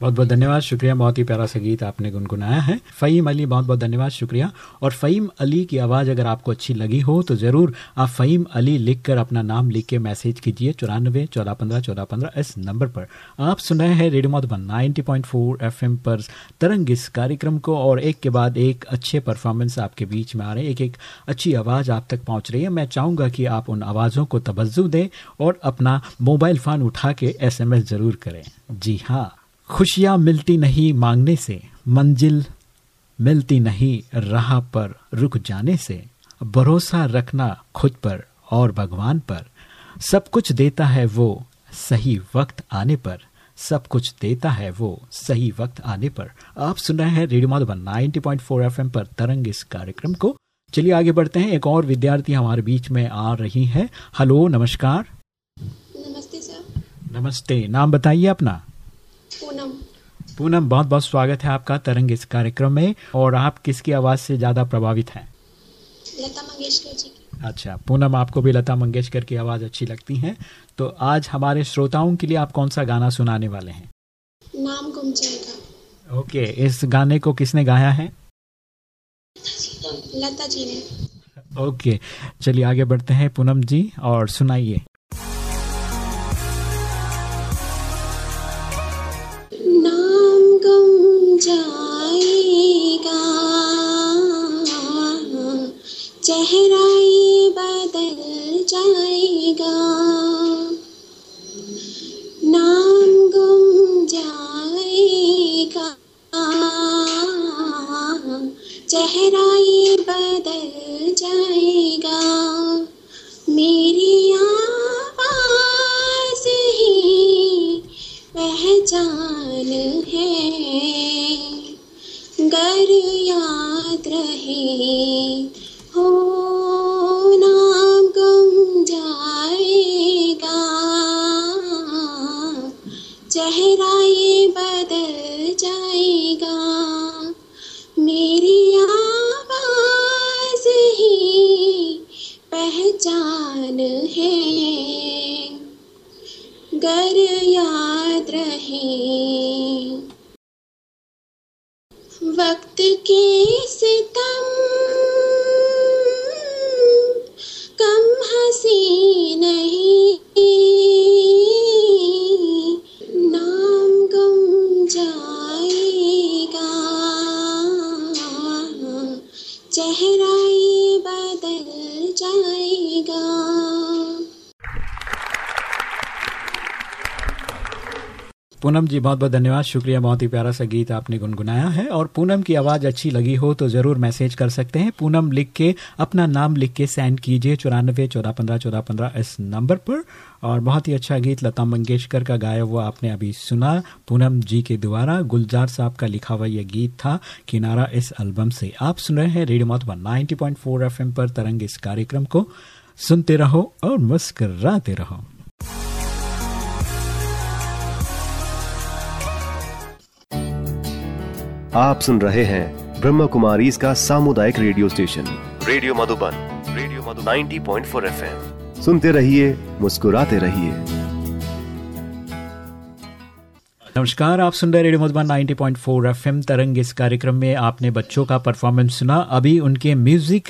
बहुत बहुत धन्यवाद, शुक्रिया। बहुत ही प्यारा सा गीत आपने गुनगुनाया है। फ़हीम अली, बहुत बहुत धन्यवाद, शुक्रिया। और फ़हीम अली की आवाज़ अगर आपको अच्छी लगी हो तो ज़रूर आप फ़हीम अली लिखकर अपना नाम लिख के मैसेज कीजिए चौरानवे, चौदह पंद्रह चौदह पंद्रह इस नंबर पर। आप सुन रहे हैं radio Madhuban, ninety point four F पर तरंग इस कार्यक्रम को और एक के बाद एक अच्छे परफॉर्मेंस आपके बीच में आ रहे हैं। एक एक अच्छी आवाज़ आप तक पहुँच रही है। मैं चाहूँगा कि आप उन आवाज़ों को तवज्जो दें और अपना मोबाइल फ़ोन उठा के एसएमएस ज़रूर करें। जी हाँ। खुशियाँ मिलती नहीं मांगने से मंजिल मिलती नहीं राह पर रुक जाने से भरोसा रखना खुद पर और भगवान पर। सब कुछ देता है वो सही वक्त आने पर। सब कुछ देता है वो सही वक्त आने पर। आप सुन रहे हैं रेडियो माधुबन 90.4 एफएम पर तरंग इस कार्यक्रम को। चलिए आगे बढ़ते हैं। एक और विद्यार्थी हमारे बीच में आ रही है। हेलो नमस्कार। नमस्ते सर। नमस्ते। नाम बताइए अपना। पूनम। पूनम बहुत बहुत स्वागत है आपका तरंग इस कार्यक्रम में और आप किसकी आवाज़ से ज़्यादा प्रभावित हैं? लता मंगेशकर जी अच्छा पूनम आपको भी लता मंगेशकर की आवाज़ अच्छी लगती है। तो आज हमारे श्रोताओं के लिए आप कौन सा गाना सुनाने वाले हैं? नाम गुम जाएगा ओके इस गाने को किसने गाया है? लता जी ने। ओके चलिए आगे बढ़ते हैं। पूनम जी और सुनाइए। जाएगा। चेहरा ये बदल जाएगा। नाम गुम जाएगा। चेहरा ये बदल जाएगा। वक्त के सितम कम हँसी नहीं नाम गम जाएगा। चेहरा ये बदल जाएगा। पूनम जी, बहुत बहुत धन्यवाद। शुक्रिया, बहुत ही प्यारा सा गीत आपने गुनगुनाया है। और पूनम की आवाज़ अच्छी लगी हो तो ज़रूर मैसेज कर सकते हैं। पूनम लिख के, अपना नाम लिख के सेंड कीजिए चौरानबे चौदह पंद्रह चौदह पंद्रह इस नंबर पर। और बहुत ही अच्छा गीत लता मंगेशकर का गाया हुआ आपने अभी सुना। पूनम जी के द्वारा गुलजार साहब का लिखा हुआ यह गीत था, किनारा इस एल्बम से। आप सुन रहे हैं रेडियो मधुबन 90.4 एफएम पर तरंग इस कार्यक्रम को। सुनते रहो और मुस्कराते रहो। आप सुन रहे हैं ब्रह्म कुमारी इसका सामुदायिक radio station. Radio Madhuban radio Madhu 90.4 point सुनते रहिए मुस्कुराते रहिए। नमस्कार आप सुन रहे रेडियो मधुबन 90.4 एफएम। तरंग इस कार्यक्रम में आपने बच्चों का परफॉर्मेंस सुना। अभी उनके म्यूज़िक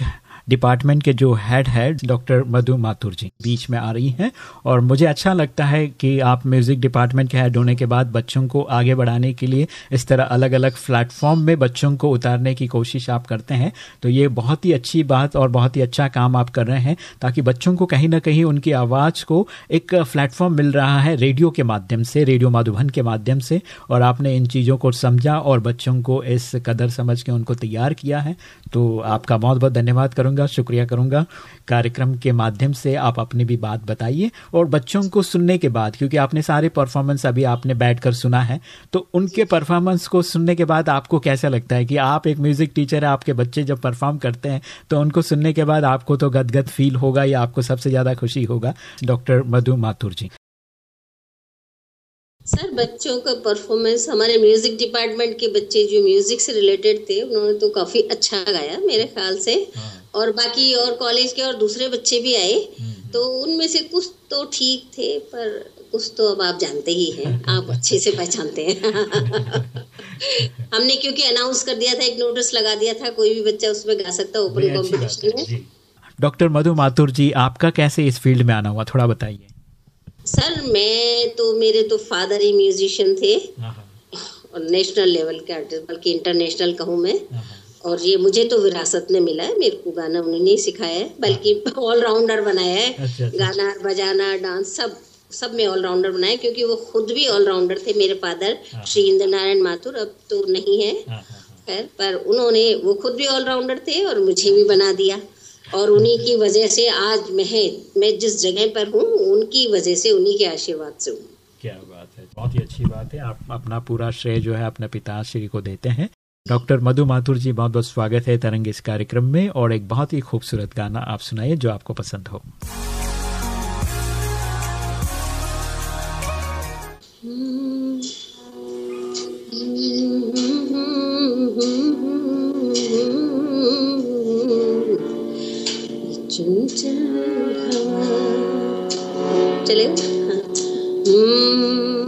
डिपार्टमेंट के जो हेड है डॉक्टर मधु माथुर जी, बीच में आ रही हैं। और मुझे अच्छा लगता है कि आप म्यूज़िक डिपार्टमेंट के हेड होने के बाद बच्चों को आगे बढ़ाने के लिए इस तरह अलग अलग प्लेटफॉर्म में बच्चों को उतारने की कोशिश आप करते हैं। तो ये बहुत ही अच्छी बात और बहुत ही अच्छा काम आप कर रहे हैं, ताकि बच्चों को कहीं ना कहीं उनकी आवाज़ को एक प्लेटफॉर्म मिल रहा है रेडियो के माध्यम से रेडियो माधुबन के माध्यम से। और आपने इन चीज़ों को समझा और बच्चों को इस कदर समझ के उनको तैयार किया है। तो आपका बहुत बहुत धन्यवाद करूँगा। करूँगा शुक्रिया करूँगा। कार्यक्रम के माध्यम से आप अपनी भी बात बताइए और बच्चों को सुनने के बाद क्योंकि आपने सारे परफॉर्मेंस अभी आपने बैठकर सुना है तो उनके परफॉर्मेंस को सुनने के बाद आपको कैसा लगता है कि आप एक म्यूज़िक टीचर है आपके बच्चे जब परफॉर्म करते हैं तो उनको सुनने के बाद आपको तो गदगद फील होगा या आपको सबसे ज़्यादा खुशी होगा? डॉक्टर मधु माथुर जी। सर बच्चों का परफॉर्मेंस हमारे म्यूज़िक डिपार्टमेंट के बच्चे जो म्यूज़िक से रिलेटेड थे उन्होंने तो काफ़ी अच्छा गाया मेरे ख्याल से। हाँ। और बाकी और कॉलेज के और दूसरे बच्चे भी आए हम्म। तो उनमें से कुछ तो ठीक थे पर कुछ तो अब आप जानते ही हैं आप अच्छे से पहचानते हैं। हमने क्योंकि अनाउंस कर दिया था एक नोटिस लगा दिया था कोई भी बच्चा उसमें गा सकता ओपन कॉम्पिटिशन में डॉक्टर मधु माथुर जी आपका कैसे इस फ़ील्ड में आना हुआ थोड़ा बताइए। सर मैं तो मेरे तो फादर ही म्यूजिशियन थे। हाँ, हाँ। और नेशनल लेवल के आर्टिस्ट बल्कि इंटरनेशनल कहूँ मैं। और ये मुझे तो विरासत में मिला है मेरे को गाना उन्होंने सिखाया है बल्कि ऑलराउंडर बनाया है। अच्छा, अच्छा। गाना बजाना डांस सब सब में ऑलराउंडर बनाया क्योंकि वो खुद भी ऑलराउंडर थे मेरे फादर हाँ। श्री इंद्र नारायण माथुर अब तो नहीं है। हाँ, हाँ, खैर पर उन्होंने वो खुद भी ऑलराउंडर थे और मुझे भी बना दिया। और उन्हीं की वजह से आज मैं मैं जिस जगह पर हूँ उनकी वजह से उन्हीं के आशीर्वाद से हूँ। क्या बात है बहुत ही अच्छी बात है। आप अपना पूरा श्रेय जो है अपने पिताश्री को देते हैं। डॉक्टर मधु माथुर जी बहुत बहुत स्वागत है तरंग इस कार्यक्रम में और एक बहुत ही खूबसूरत गाना आप सुनाइए जो आपको पसंद हो। चले हम्म,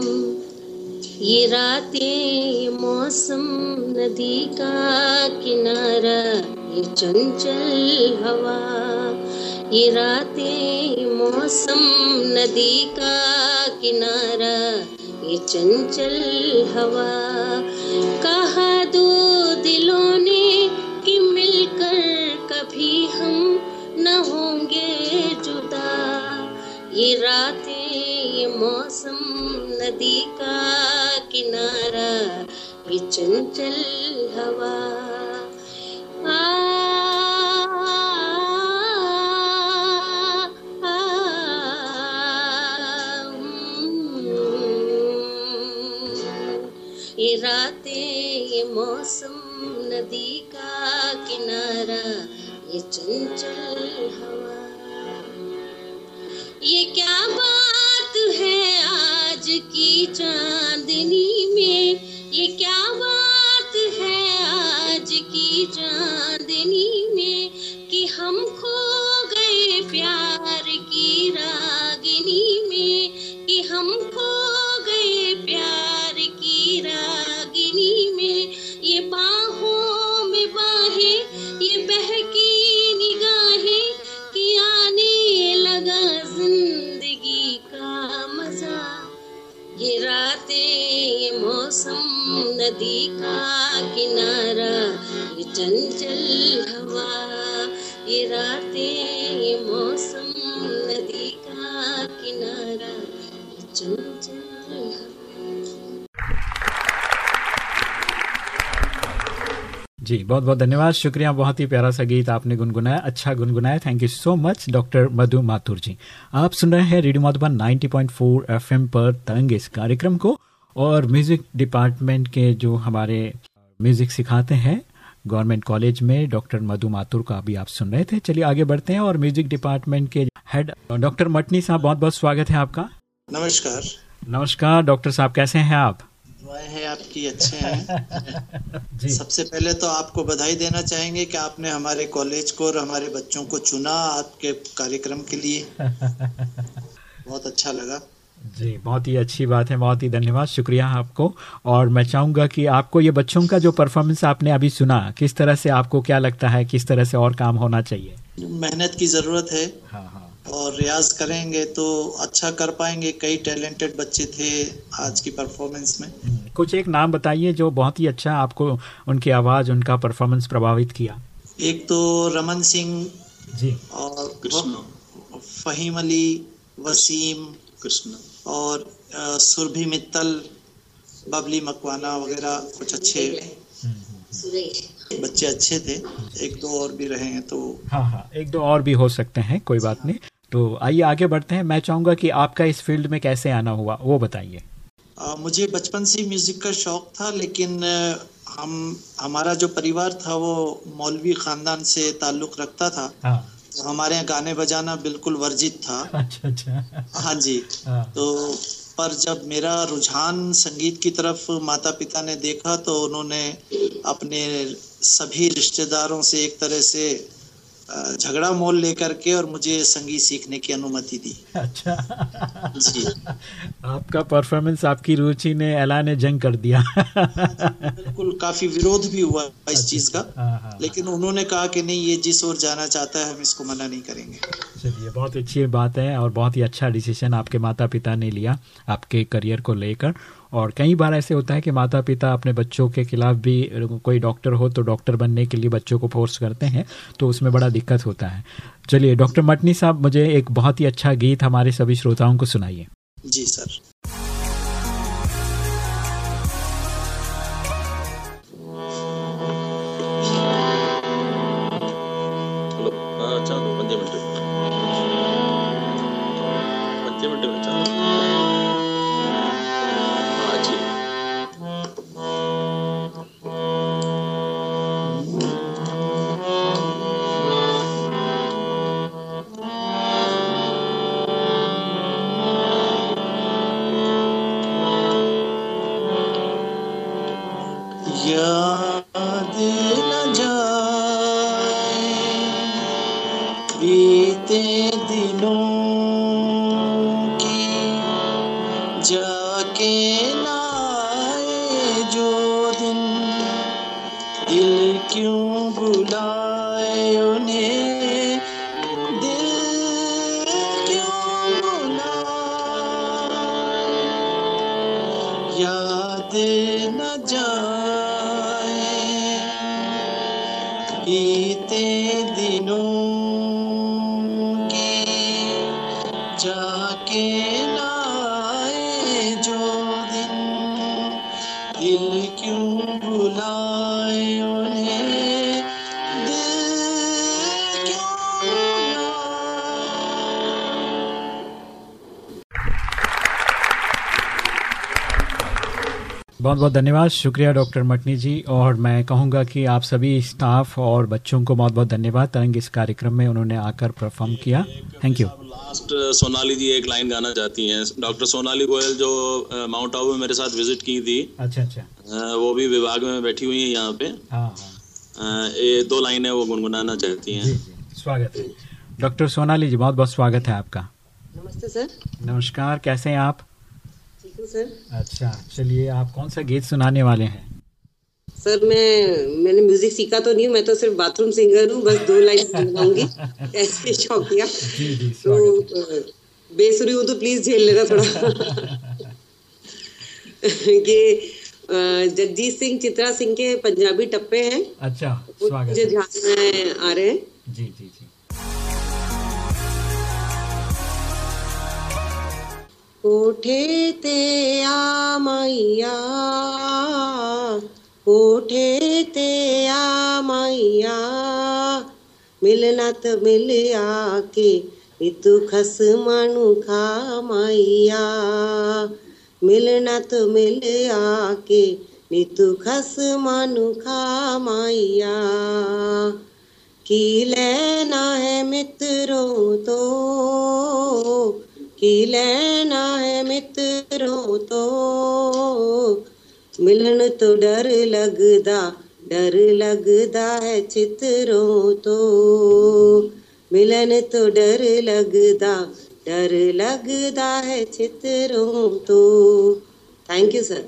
ये रातें मौसम नदी का किनारा, ये चंचल हवा। ये रातें मौसम नदी का किनारा, ये चंचल हवा। कहा दो दिलों ने कि मिलकर कभी हम न होंगे जुदा। ये रातें मौसम नदी का किनारा ये चंचल हवा। आ, ये रातें ये मौसम नदी का किनारा ये चंचल हवा। ये क्या बात की चांदनी जी बहुत बहुत धन्यवाद। शुक्रिया बहुत ही प्यारा सा गीत आपने गुनगुनाया अच्छा गुनगुनाया। Thank you so much doctor Madhu Mathur ji. आप सुन रहे हैं रेडियो मधुबन 90.4 एफएम पर तरंग इस कार्यक्रम को और म्यूज़िक डिपार्टमेंट के जो हमारे म्यूज़िक सिखाते हैं गवर्नमेंट कॉलेज में डॉक्टर मधु माथुर का अभी आप सुन रहे थे। चलिए आगे बढ़ते हैं और म्यूज़िक डिपार्टमेंट के हेड डॉक्टर मटनी साहब बहुत बहुत स्वागत है आपका। नमस्कार। नमस्कार डॉक्टर साहब कैसे हैं आप? दुआएँ हैं आपकी अच्छे हैं। सबसे पहले तो आपको बधाई देना चाहेंगे कि आपने हमारे कॉलेज को और हमारे बच्चों को चुना आपके कार्यक्रम के लिए। बहुत अच्छा लगा। जी बहुत ही अच्छी बात है बहुत ही धन्यवाद शुक्रिया आपको। और मैं चाहूँगा कि आपको ये बच्चों का जो परफॉर्मेंस आपने अभी सुना किस तरह से आपको क्या लगता है किस तरह से और काम होना चाहिए? मेहनत की ज़रूरत है। हाँ हाँ। और रियाज करेंगे तो अच्छा कर पाएँगे। कई टैलेंटेड बच्चे थे आज की परफॉर्मेंस में। कुछ एक नाम बताइए जो बहुत ही अच्छा आपको उनकी आवाज़ उनका परफॉर्मेंस प्रभावित किया। एक तो रमन सिंह जी। और फहीम अली वसीम कृष्ण। और सुरभि मित्तल बबली मकवाना वगैरह कुछ अच्छे बच्चे अच्छे थे। एक दो और भी रहे हैं तो हाँ हाँ एक दो और भी हो सकते हैं कोई बात नहीं। तो आइए आगे बढ़ते हैं। मैं चाहूँगा कि आपका इस फ़ील्ड में कैसे आना हुआ वो बताइए। मुझे बचपन से म्यूज़िक का शौक था लेकिन हम हमारा जो परिवार था वो मौलवी खानदान से ताल्लुक रखता था। हाँ। तो हमारे यहाँ गाने बजाना बिल्कुल वर्जित था। अच्छा अच्छा। हाँ जी। हाँ। तो पर जब मेरा रुझान संगीत की तरफ़ माता पिता ने देखा तो उन्होंने अपने सभी रिश्तेदारों से एक तरह से झगड़ा मोल लेकर के और मुझे संगीत सीखने की अनुमति दी। अच्छा। जी। आपका परफॉर्मेंस आपकी रुचि ने ऐलान जंग कर दिया। बिल्कुल काफ़ी विरोध भी हुआ इस चीज़ का। हाँ हाँ लेकिन उन्होंने कहा कि नहीं ये जिस ओर जाना चाहता है हम इसको मना नहीं करेंगे। चलिए बहुत अच्छी बात है और बहुत ही अच्छा डिसीज़न आपके माता पिता ने लिया आपके करियर को लेकर। और कई बार ऐसे होता है कि माता पिता अपने बच्चों के खिलाफ भी कोई डॉक्टर हो तो डॉक्टर बनने के लिए बच्चों को फोर्स करते हैं तो उसमें बड़ा दिक्कत होता है। चलिए, डॉक्टर मटनी साहब, मुझे एक बहुत ही अच्छा गीत हमारे सभी श्रोताओं को सुनाइए। जी सर। बहुत धन्यवाद। शुक्रिया डॉक्टर मटनी जी। और मैं कहूँगा कि आप सभी स्टाफ और बच्चों को बहुत बहुत धन्यवाद। तरंग इस कार्यक्रम में उन्होंने आकर परफॉर्म किया। Thank you last Sonali ji एक लाइन गाना चाहती हैं। डॉक्टर सोनाली गोयल जो माउंट आबू में मेरे साथ विज़िट की थी। अच्छा अच्छा। वो भी विभाग में बैठी हुई है यहाँ पे। हाँ हाँ। ये दो लाइनें वो गुनगुनाना चाहती हैं। जी जी। स्वागत है। डॉक्टर सोनाली जी बहुत बहुत स्वागत है आपका। नमस्ते सर। नमस्कार। कैसे हैं आप? हूँ सर। अच्छा चलिए आप कौन सा गीत सुनाने वाले हैं? सर मैं मैंने म्यूज़िक सीखा तो नहीं हूँ मैं तो सिर्फ़ बाथरूम सिंगर हूँ बस दो लाइन सुनाऊँगी। ऐसे शौकिया तो बेसुरी हो तो प्लीज़ झेल लेना थोड़ा। ये जगजीत सिंह चित्रा सिंह के पंजाबी टप्पे हैं। अच्छा स्वागत मुझे है। ध्यान में आ रहे हैं। जी जी जी। कोठे ते आ मैया कोठे ते आ मैया मिलना त मिल आके इतु खस मनु खा मैया। मिलना त मिल आके नितु खस मनु खा मैया। की लेना है मित्रों तो ही लेना है मित्रों तो। मिलन तो डर लगदा डर लगदा है चित्रों तो। मिलन तो डर लगदा डर लगदा है चित्रों तो। Thank you sir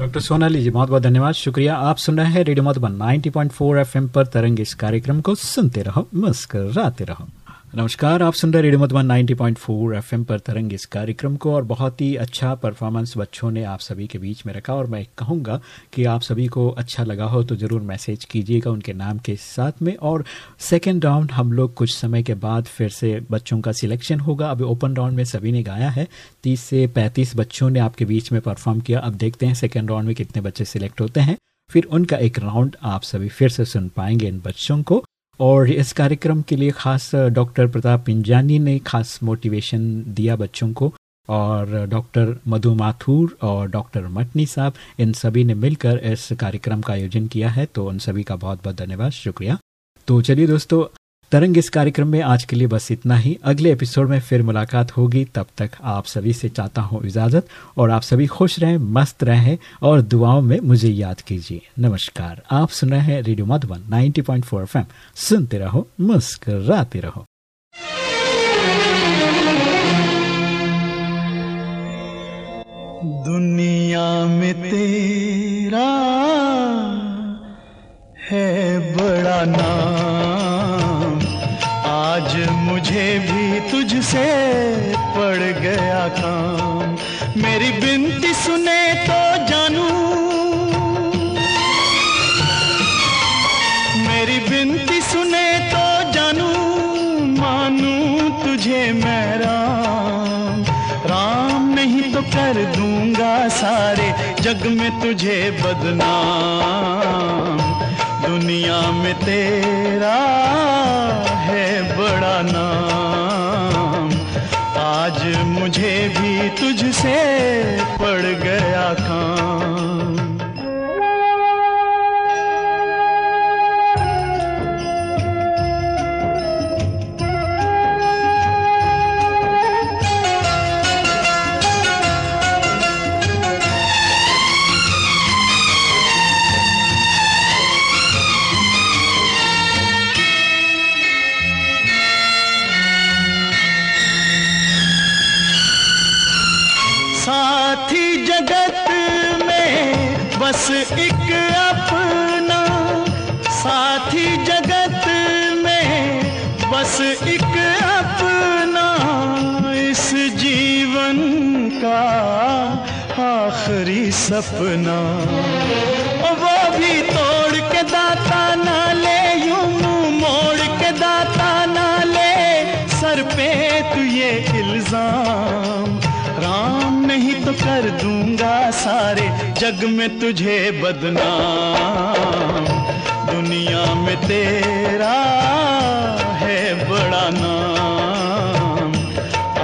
doctor Sonali ji बहुत बहुत धन्यवाद। शुक्रिया, आप सुन रहे हैं रेडियो मधुबन 90.4 एफएम पर तरंग इस कार्यक्रम को सुनते रहो, मुस्कराते रहो। नमस्कार, आप सुन रहे रेडियो मधुबन 90.4 एफएम पर तरंग इस कार्यक्रम को और बहुत ही अच्छा परफॉर्मेंस बच्चों ने आप सभी के बीच में रखा और मैं कहूँगा कि आप सभी को अच्छा लगा हो तो ज़रूर मैसेज कीजिएगा उनके नाम के साथ में और सेकेंड राउंड हम लोग कुछ समय के बाद फिर से बच्चों का सिलेक्शन होगा। अभी ओपन राउंड में सभी ने गाया है। तीस से पैंतीस बच्चों ने आपके बीच में परफॉर्म किया। अब देखते हैं सेकेंड राउंड में कितने बच्चे सिलेक्ट होते हैं। फिर उनका एक राउंड आप सभी फिर से सुन पाएँगे इन बच्चों को। और इस कार्यक्रम के लिए खास डॉक्टर प्रताप पिंजानी ने खास मोटिवेशन दिया बच्चों को और डॉक्टर मधु माथुर और डॉक्टर मटनी साहब, इन सभी ने मिलकर इस कार्यक्रम का आयोजन किया है। तो उन सभी का बहुत बहुत धन्यवाद। शुक्रिया। तो चलिए दोस्तों तरंग इस कार्यक्रम में आज के लिए बस इतना ही। अगले एपिसोड में फिर मुलाकात होगी। तब तक आप सभी से चाहता हूँ इजाज़त और आप सभी खुश रहें, मस्त रहें और दुआओं में मुझे याद कीजिए। नमस्कार। आप सुन रहे हैं रेडियो मधुबन 90.4 पॉइंट फोर सुनते रहो, मुस्कराते रहो। दुनिया में तेरा है बड़ा नाम। आज मुझे भी तुझसे पड़ गया काम। मेरी बिनती सुने तो जानू। मेरी बिनती सुने तो जानू, मानू तुझे मैं राम। राम नहीं तो कर दूँगा सारे जग में तुझे बदनाम। दुनिया में तेरा मुझे भी तुझसे पड़ गया काम। सपना। वो भी तोड़ के दाता ना ले, यूँ मुँह मोड़ के दाता ना ले। सर पे तू ये इल्ज़ाम, राम नहीं तो कर दूँगा सारे जग में तुझे बदनाम। दुनिया में तेरा है बड़ा नाम।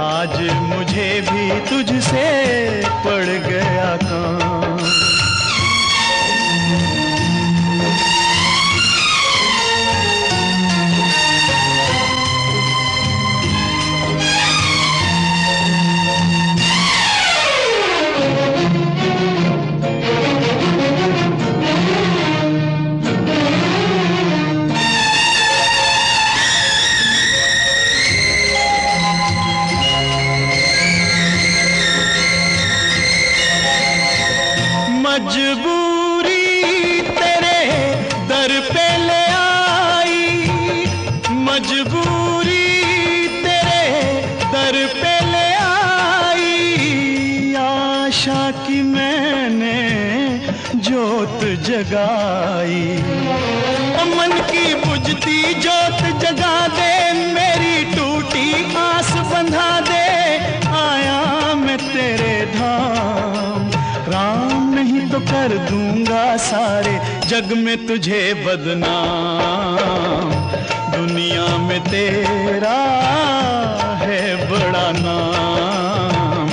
आज मुझे भी तुझसे जग में तुझे बदनाम। दुनिया में तेरा है बड़ा नाम।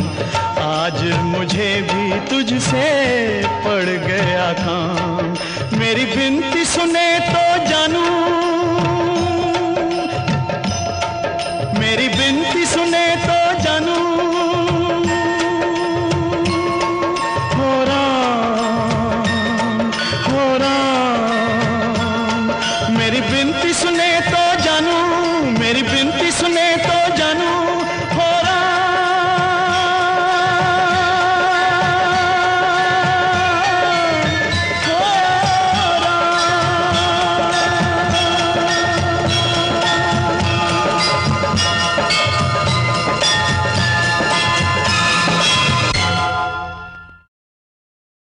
आज मुझे भी तुझसे पड़ गया काम। मेरी बिनती